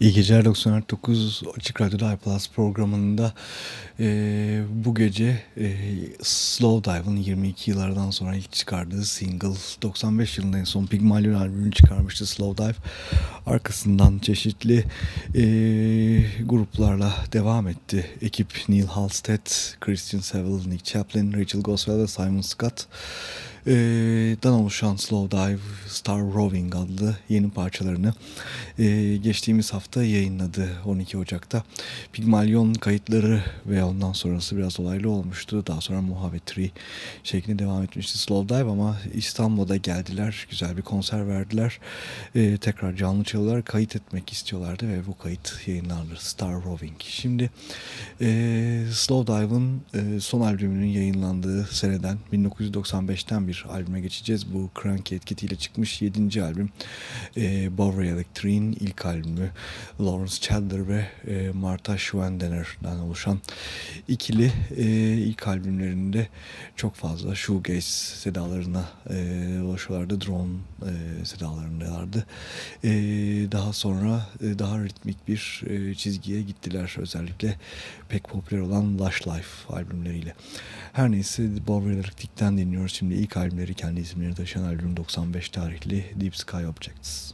İyi geceler 94.9 Açık Radyo'da iPlus programında e, bu gece e, Slow Dive'ın 22 yıllardan sonra ilk çıkardığı single 95 yılında en son Pygmalion albümünü çıkarmıştı Slow Dive. Arkasından çeşitli e, gruplarla devam etti. Ekip Neil Halstead, Christian Seville, Nick Chaplin, Rachel Goswell ve Simon Scott e, dan oluşan Slow Dive Star Roving adlı yeni parçalarını e, geçtiğimiz hafta yayınladı 12 Ocak'ta. Pygmalion kayıtları ve ondan sonrası biraz olaylı olmuştu. Daha sonra Muhabbetri şeklinde devam etmişti Slow Dive ama İstanbul'da geldiler. Güzel bir konser verdiler. E, tekrar canlı çalıyorlar. Kayıt etmek istiyorlardı ve bu kayıt yayınlandı. Star Roving. Şimdi e, Slow Dive'ın e, son albümünün yayınlandığı seneden 1995'ten bir albüme geçeceğiz. Bu Cranky etiketiyle çıkmış 7. albüm. E, Bowery Electric'in ilk albümü. Lawrence Chandler ve e, Martha Schwendener'den oluşan ikili e, ilk albümlerinde çok fazla shoegaze sedalarına e, ulaşıyorlardı. Drone e, sedalarındalardı. E, daha sonra e, daha ritmik bir e, çizgiye gittiler. Özellikle pek popüler olan Lush Life albümleriyle. Her neyse Bowery Electric'ten dinliyoruz. Şimdi ilk albümleri kendi isimlerini taşıyan albüm 95 tarihli Deep Sky Objects.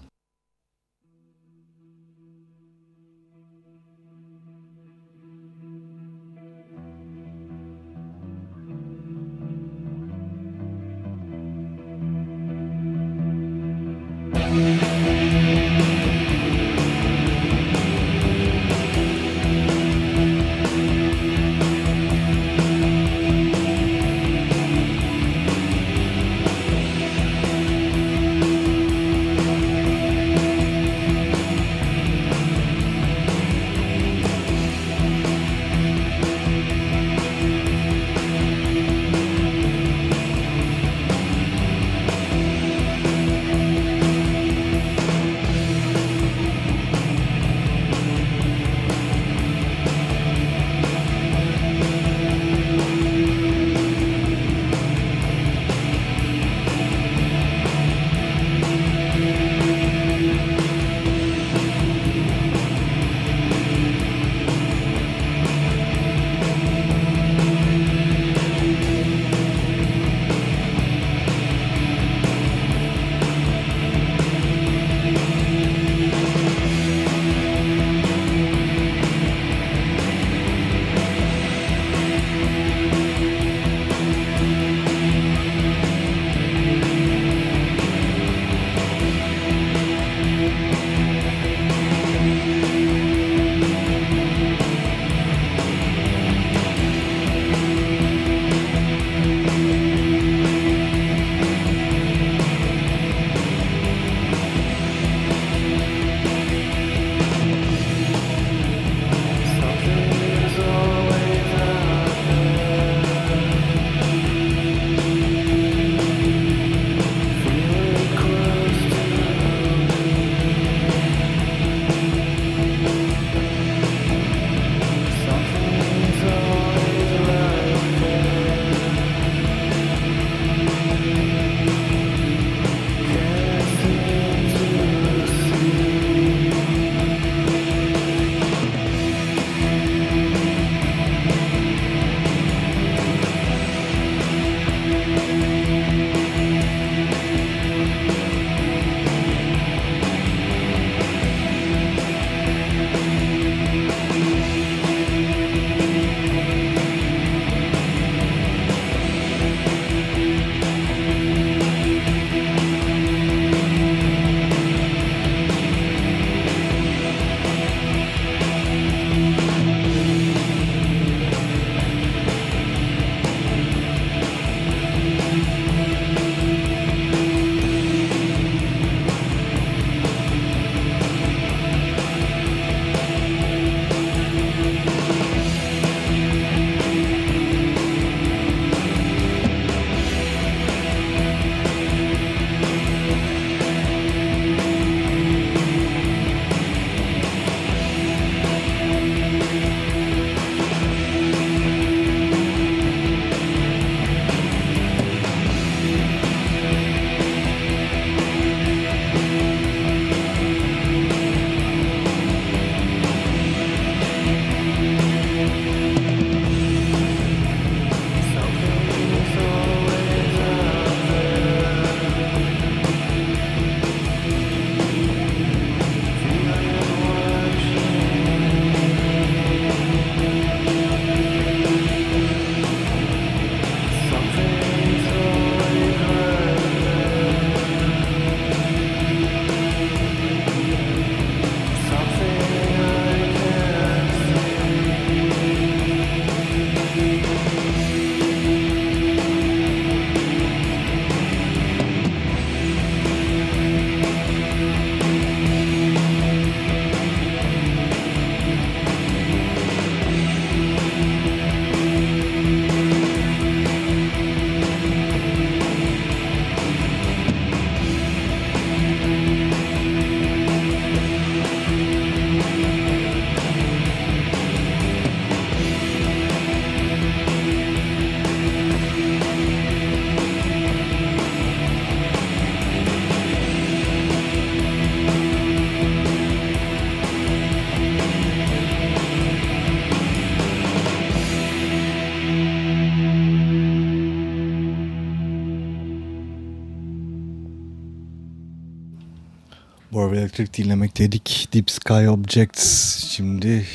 Electric dinlemekteydik. Deep Sky Objects şimdi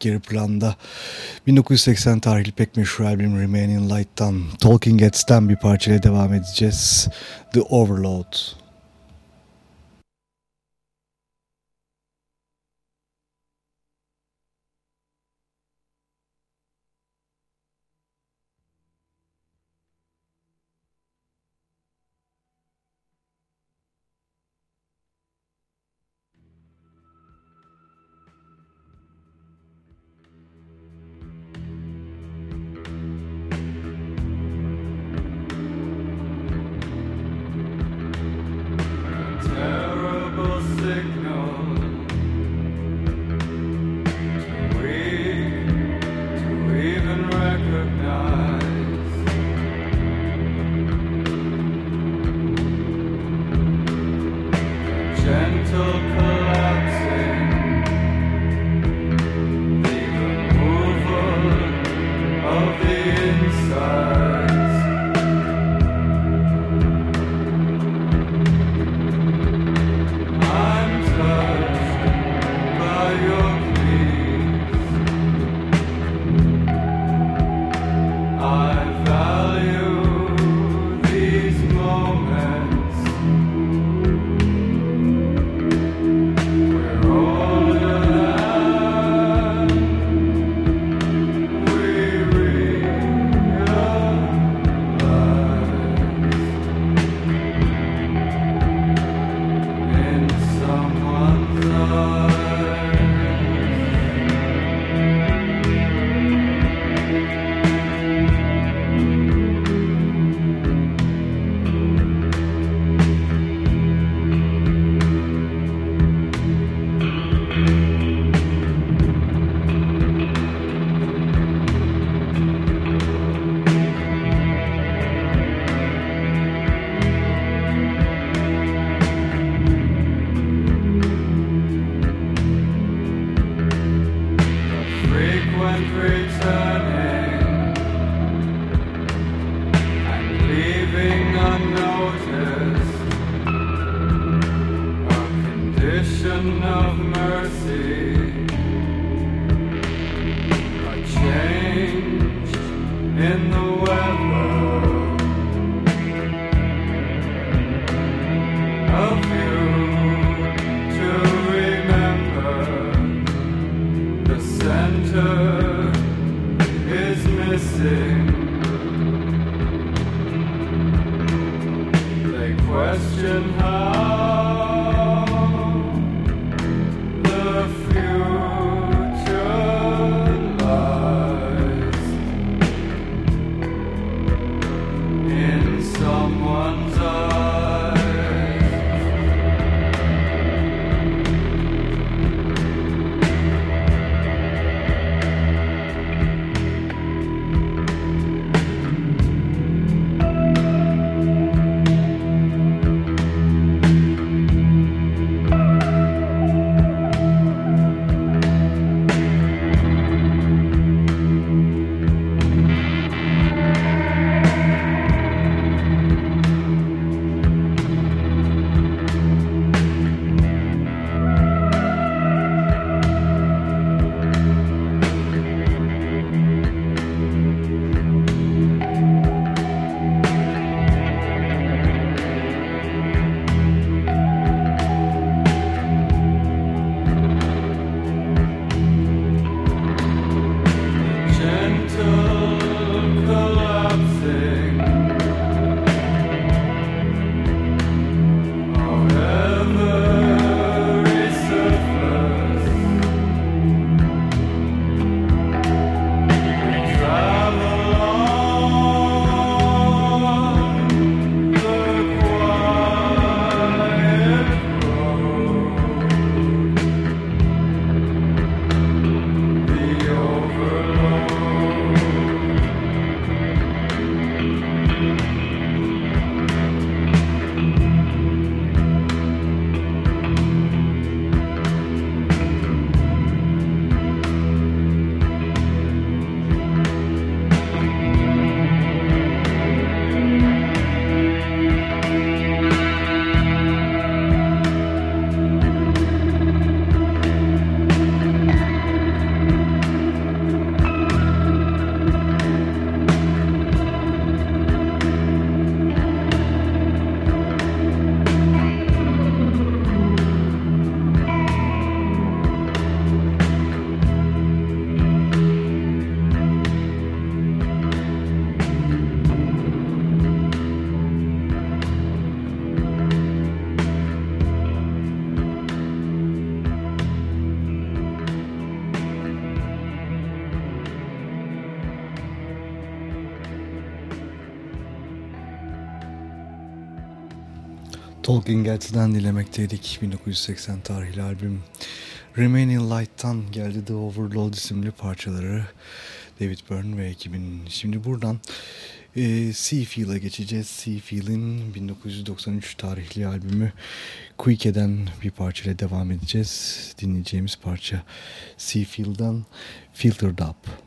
geri planda 1980 tarihli pek meşhur albüm Remaining Light'tan Talking Heads'ten bir parçayla devam edeceğiz. The Overload. Talking Heads'den dilemekteydik. 1980 tarihli albüm Remaining Light'tan geldi The Overload isimli parçaları David Byrne ve ekibin. Şimdi buradan e, Seafield'a geçeceğiz. Seafield'in 1993 tarihli albümü Quick'eden bir parçayla devam edeceğiz. Dinleyeceğimiz parça Seafield'dan Filtered Up.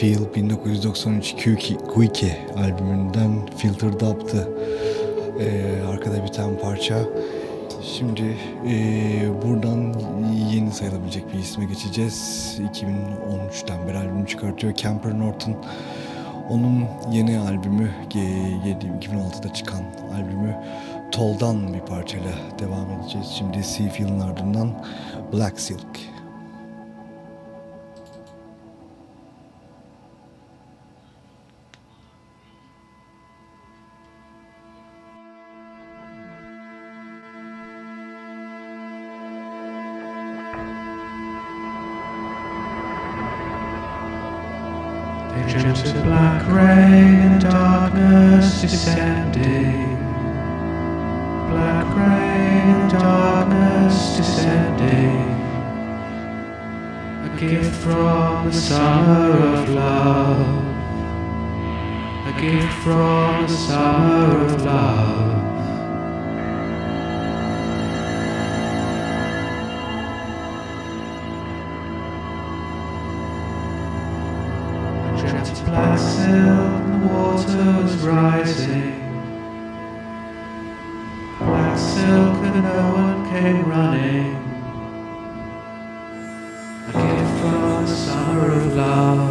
Seafield 1993 Quickie albümünden Filtered Up'tı ee, arkada biten parça. Şimdi e, buradan yeni sayılabilecek bir isme geçeceğiz. 2013'ten beri albüm çıkartıyor Camper Norton. Onun yeni albümü 2016'da çıkan albümü Toll'dan bir parçayla devam edeceğiz. Şimdi Seafield'ın ardından Black Silk. Black silk, the water was rising. Black silk and no one came running. A gift from the summer of love.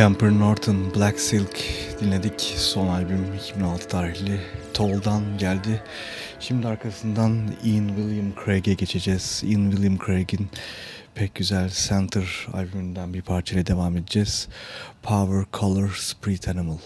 Camper Norton Black Silk dinledik. Son albüm 2006 tarihli Toll'dan geldi. Şimdi arkasından Ian William Craig'e geçeceğiz. Ian William Craig'in pek güzel Center albümünden bir parçayla devam edeceğiz. Power, Color, Spirit Animal.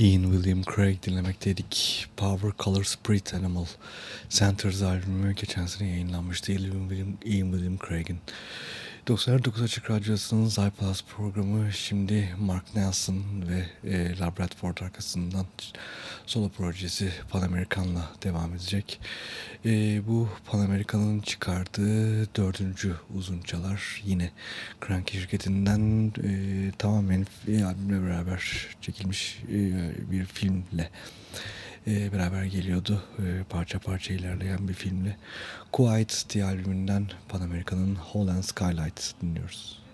Ian William Craig dinlemekteydik. Power Color Spirit Animal Centers albümü geçen sene yayınlanmıştı. Ian William, Ian William Craig'in. 99 Açık Radyosu'nun iPlus programı şimdi Mark Nelson ve e, Labradford arkasından solo projesi Pan American'la devam edecek. E, bu Pan American'ın çıkardığı dördüncü uzunçalar yine Cranky şirketinden e, tamamen albümle beraber çekilmiş e, bir filmle e, beraber geliyordu. E, parça parça ilerleyen bir filmle. Quiet diye albümünden Pan American'ın Holland Skylight dinliyoruz.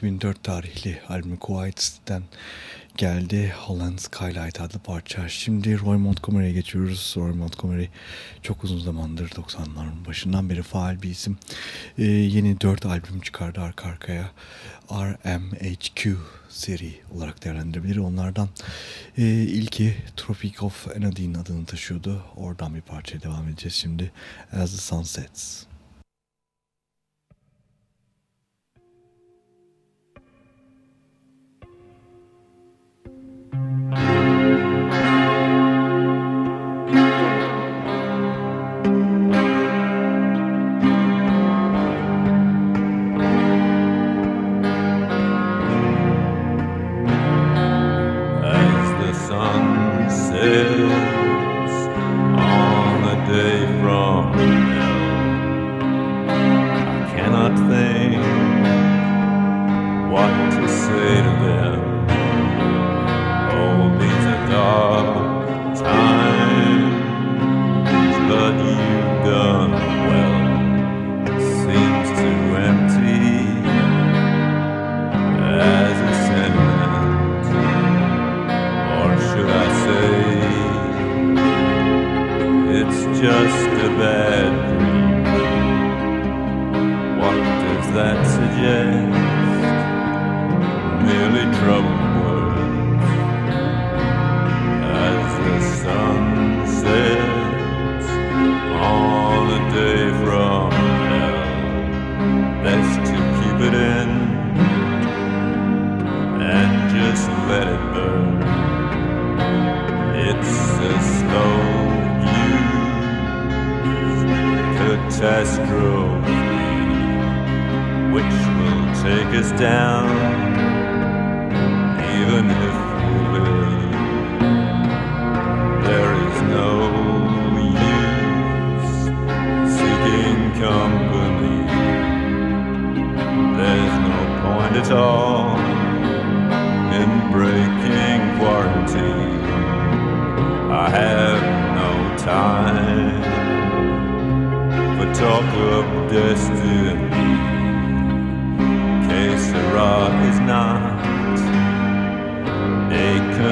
2004 tarihli albümü Quiet'den geldi. Holland Skylight adlı parça. Şimdi Roy Montgomery'e geçiyoruz. Roy Montgomery çok uzun zamandır 90'ların başından beri faal bir isim. Ee, yeni 4 albüm çıkardı arka arkaya. RMHQ seri olarak değerlendirebilir. Onlardan e, ilki Tropic of Enadine adını taşıyordu. Oradan bir parçaya devam edeceğiz şimdi. As the Sun Sets.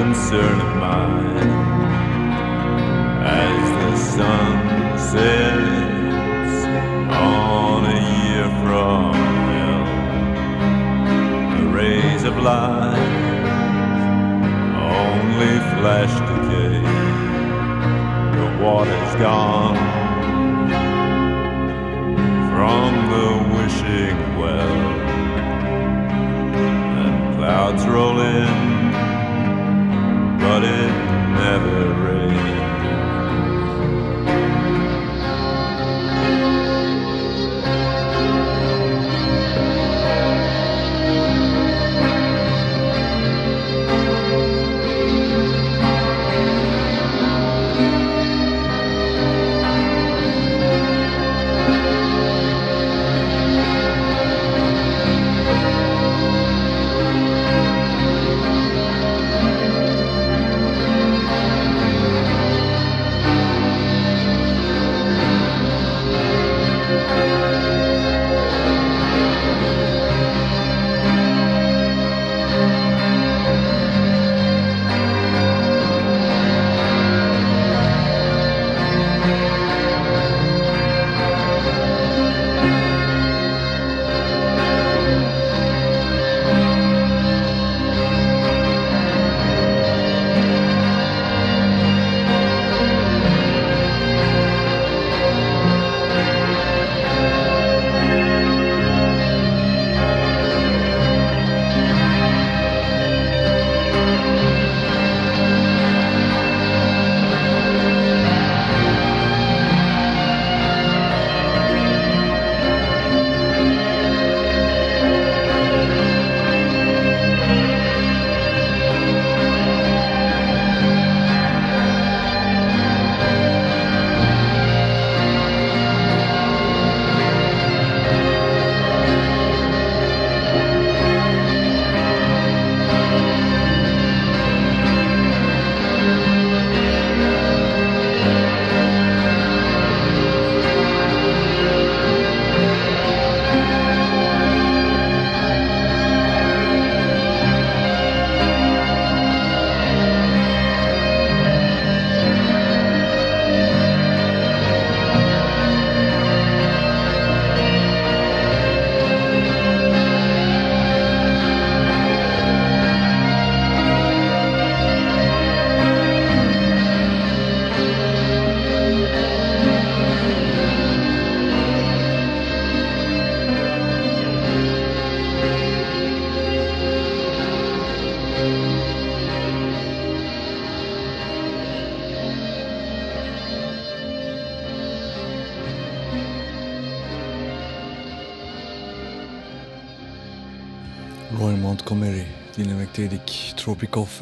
concern of mine. As the sun sets on a year from hell, the rays of light only flash decay. The water's gone from the wishing well, and clouds roll in.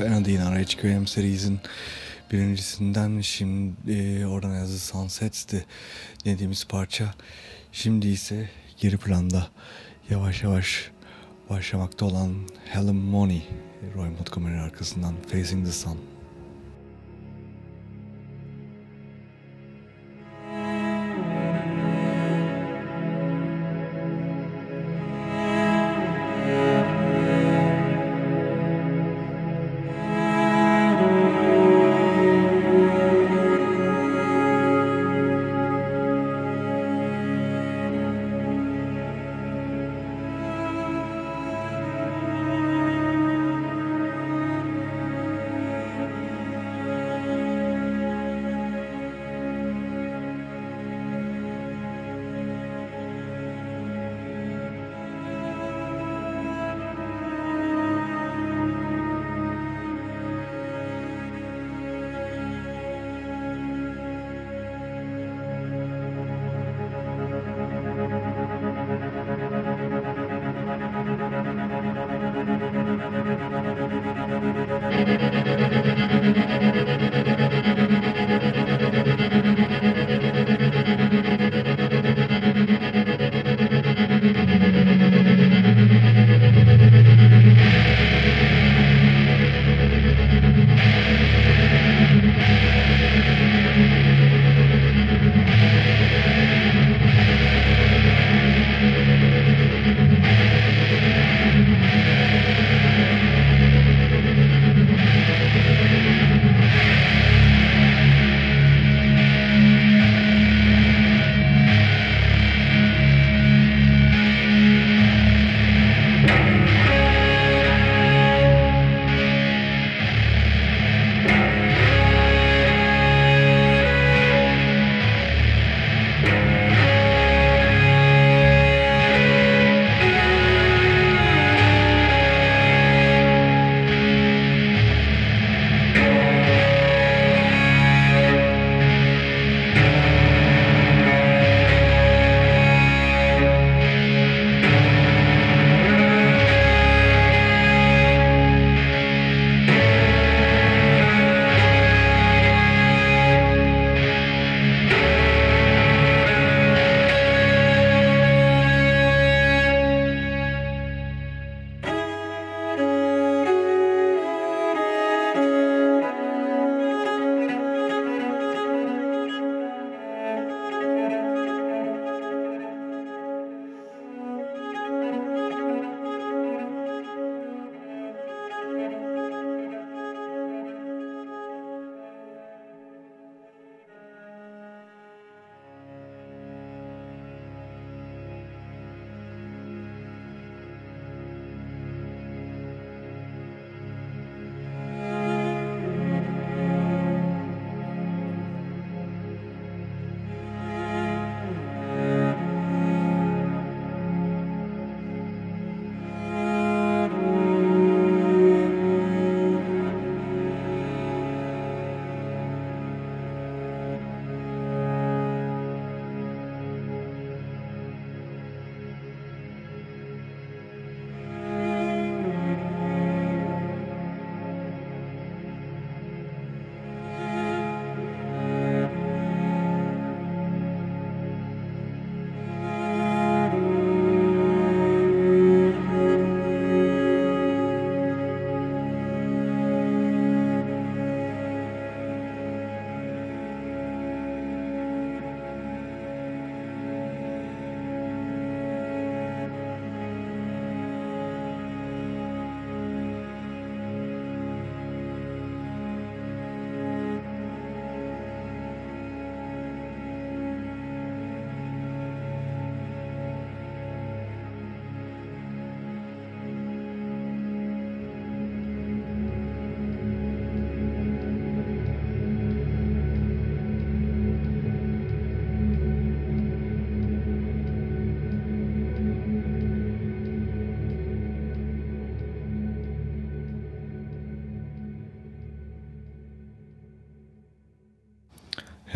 Of Anadine RHQM serisinin birincisinden şimdi e, oradan yazı Sunsets'ti dediğimiz parça. Şimdi ise geri planda yavaş yavaş başlamakta olan Helen Money Roy Montgomery arkasından Facing the Sun.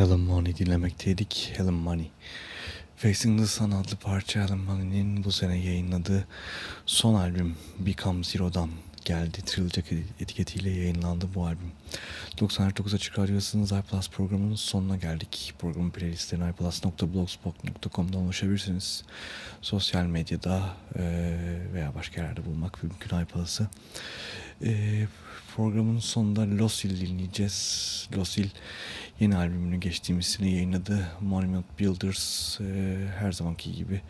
Helen Money dinlemekteydik. Helen Money. Facing the Sun adlı parça Alan Money'nin bu sene yayınladığı son albüm Become Zero'dan geldi. Trilogy etiketiyle yayınlandı bu albüm. 99 Açık Radyosu'nun iPlus programının sonuna geldik. Programın playlistlerine iPlus.blogspot.com'dan ulaşabilirsiniz. Sosyal medyada veya başka yerlerde bulmak mümkün iPlus'ı. E, programın sonunda Losil dinleyeceğiz. Losil yeni albümünü geçtiğimiz sene yayınladı. Monument Builders e, her zamanki gibi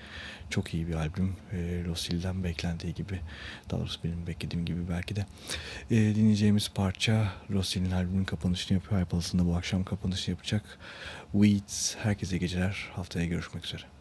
çok iyi bir albüm. E, Losil'den beklendiği gibi daha doğrusu benim beklediğim gibi belki de. E, dinleyeceğimiz parça Losil'in albümünün kapanışını yapıyor. Hypals'ın bu akşam kapanışını yapacak. Weeds. Herkese geceler. Haftaya görüşmek üzere.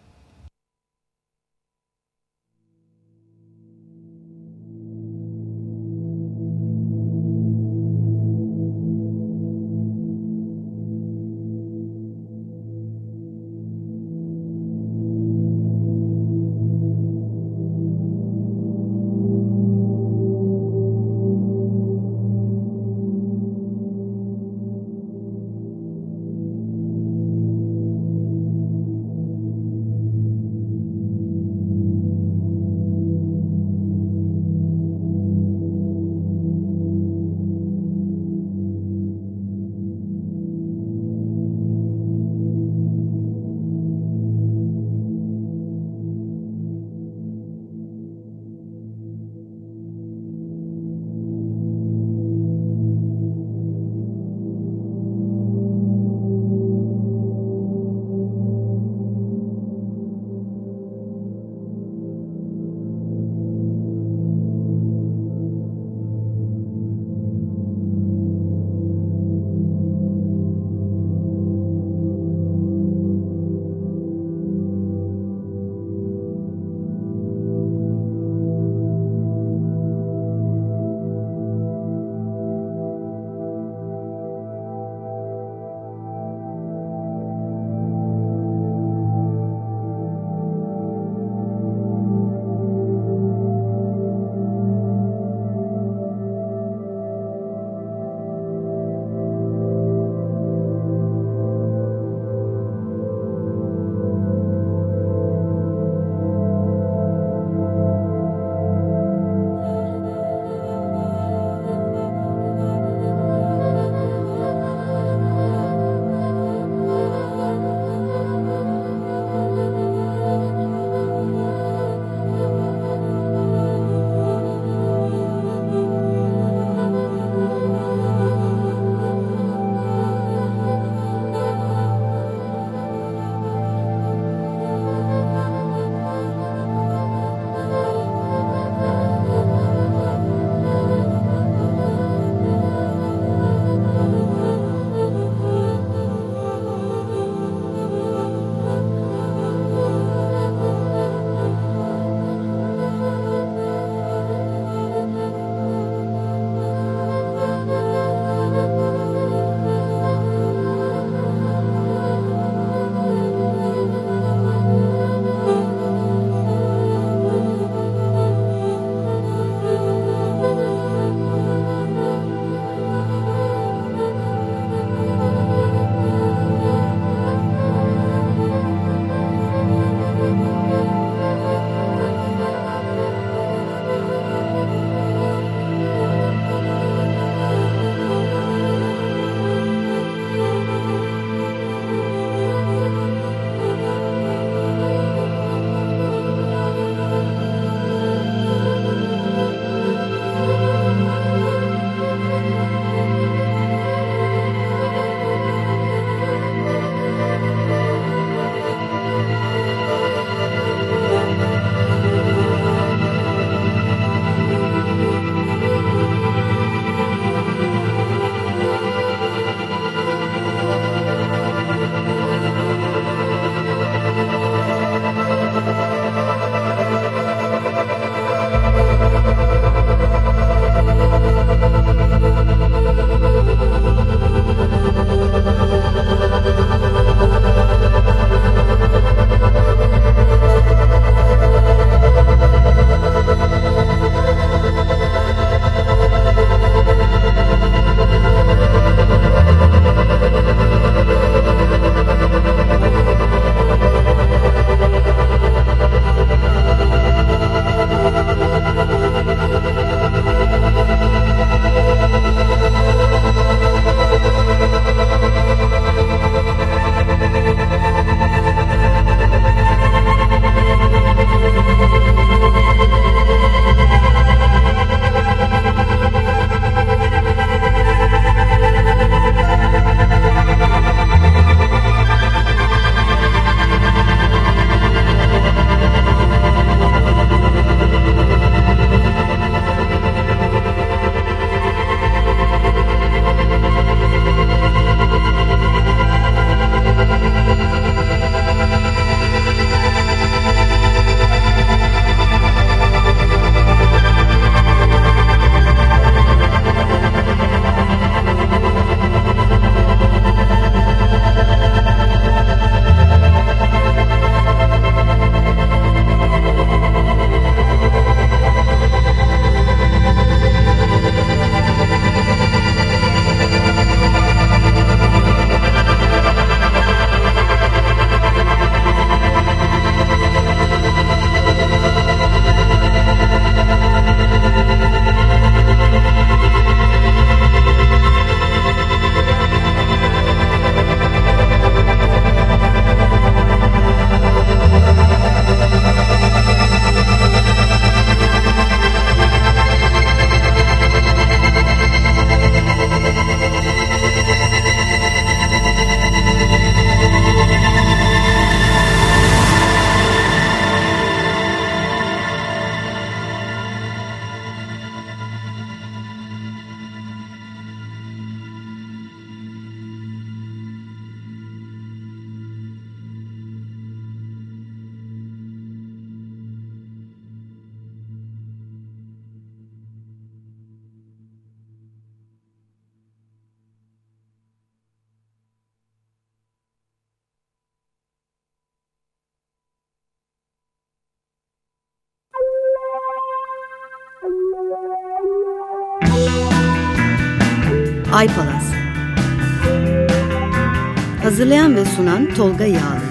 Sunan Tolga Yağlı